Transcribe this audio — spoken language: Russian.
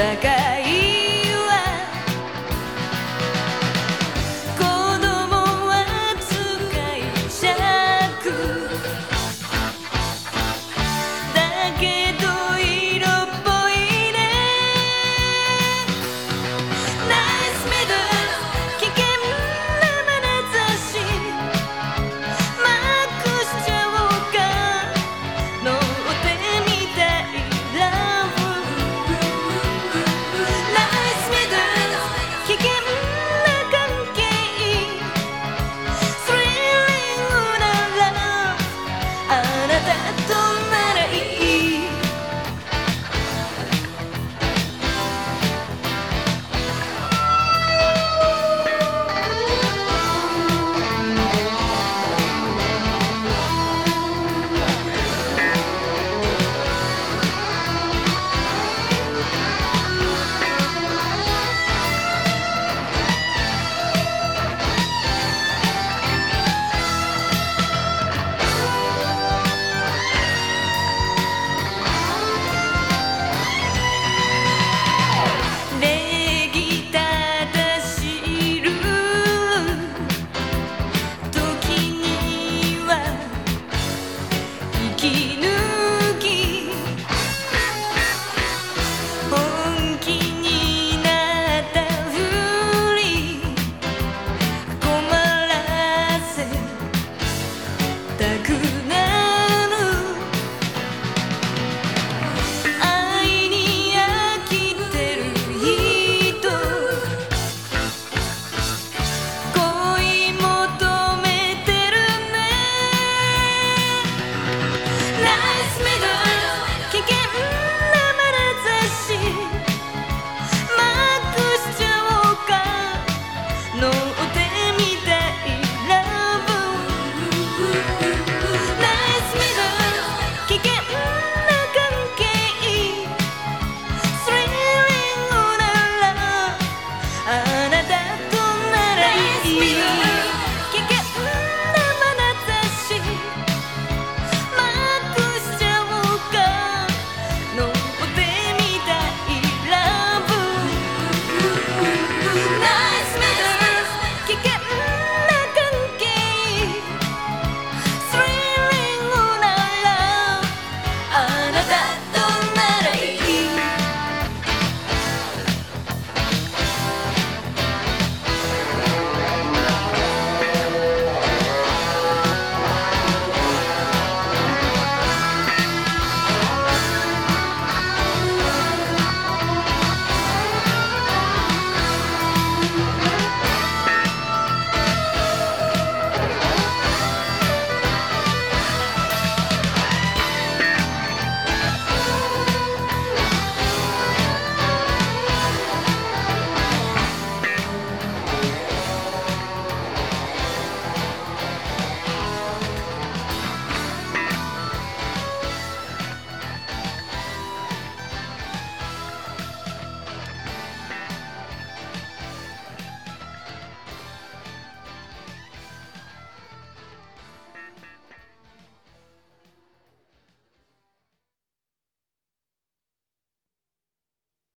такая